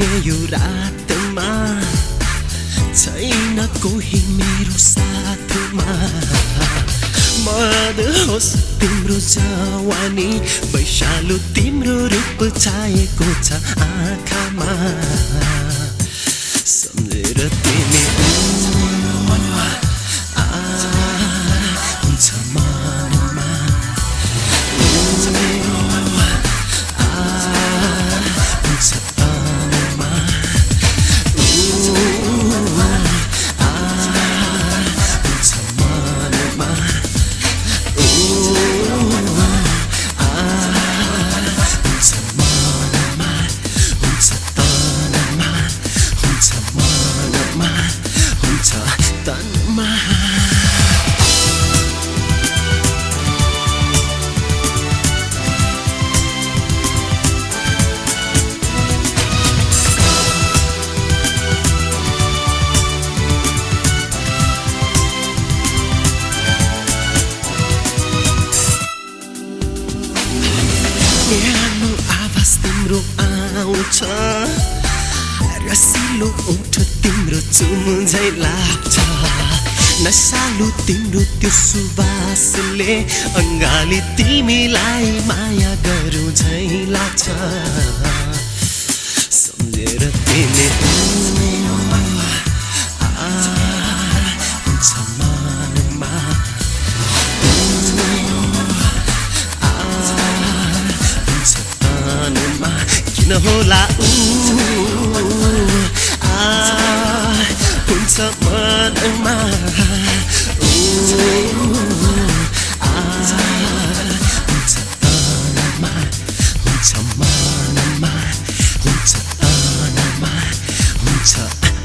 रातमा छैन कोही मेरो साथमा। मद होस् तिम्रो जवानी वैशालु तिम्रो रूप छाएको छ आँखामा। न्यानो आवाज तिम्रो आउँछ रसिलो ओठ तिम्रो चुम्झै लाग्छ नसालु तिम्रो त्यो सुवासले अङ्गाली तिमीलाई माया गरौँ झै लाग्छ सम्झेर तिमी किन होला ऊ आ हुन्छ मनमा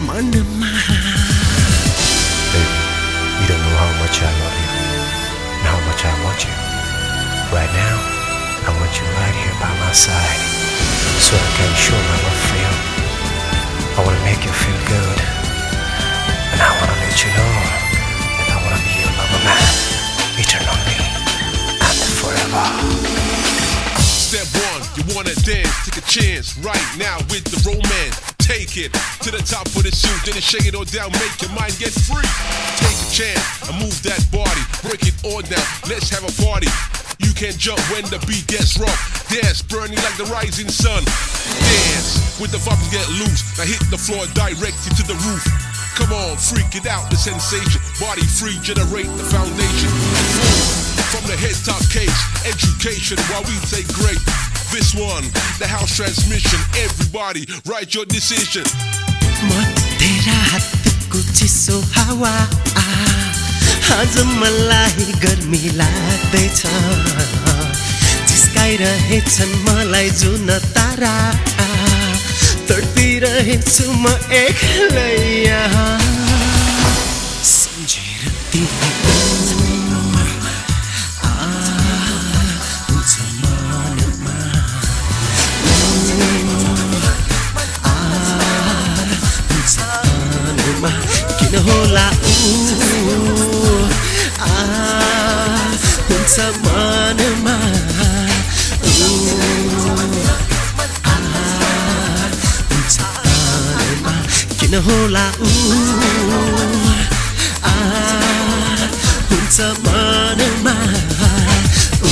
मनमा Baby, you don't know how much I love you and much I want you. Right now, I want you right here by my side so I can show my love for you. I want to make you feel good. And I want to let you know that I want to be your lover man eternally and forever. Step one, you wanna dance, take a chance right now with the romance. Take it to the top of the shoot, then shake it all down, make your mind get free. Take a chance and move that body, break it all down, let's have a party. You can jump when the beat gets rough. Dance, burning like the rising sun. Dance with the vibe get loose. Now hit the floor directly to the roof. Come on, freak it out, the sensation. Body free, generate the foundation. From the head top case, education while we take great. This one, the house transmission. Everybody, write your decision. म तेरा हातको चिसो हावा आज मलाई गर्मी लाग्दैछ। जिस्काइरहेछन् मलाई जुन तारा। तडपिरहेछु म एक्लै सम्झेर तिमी होला आ हुन्छ मनमा ऊ,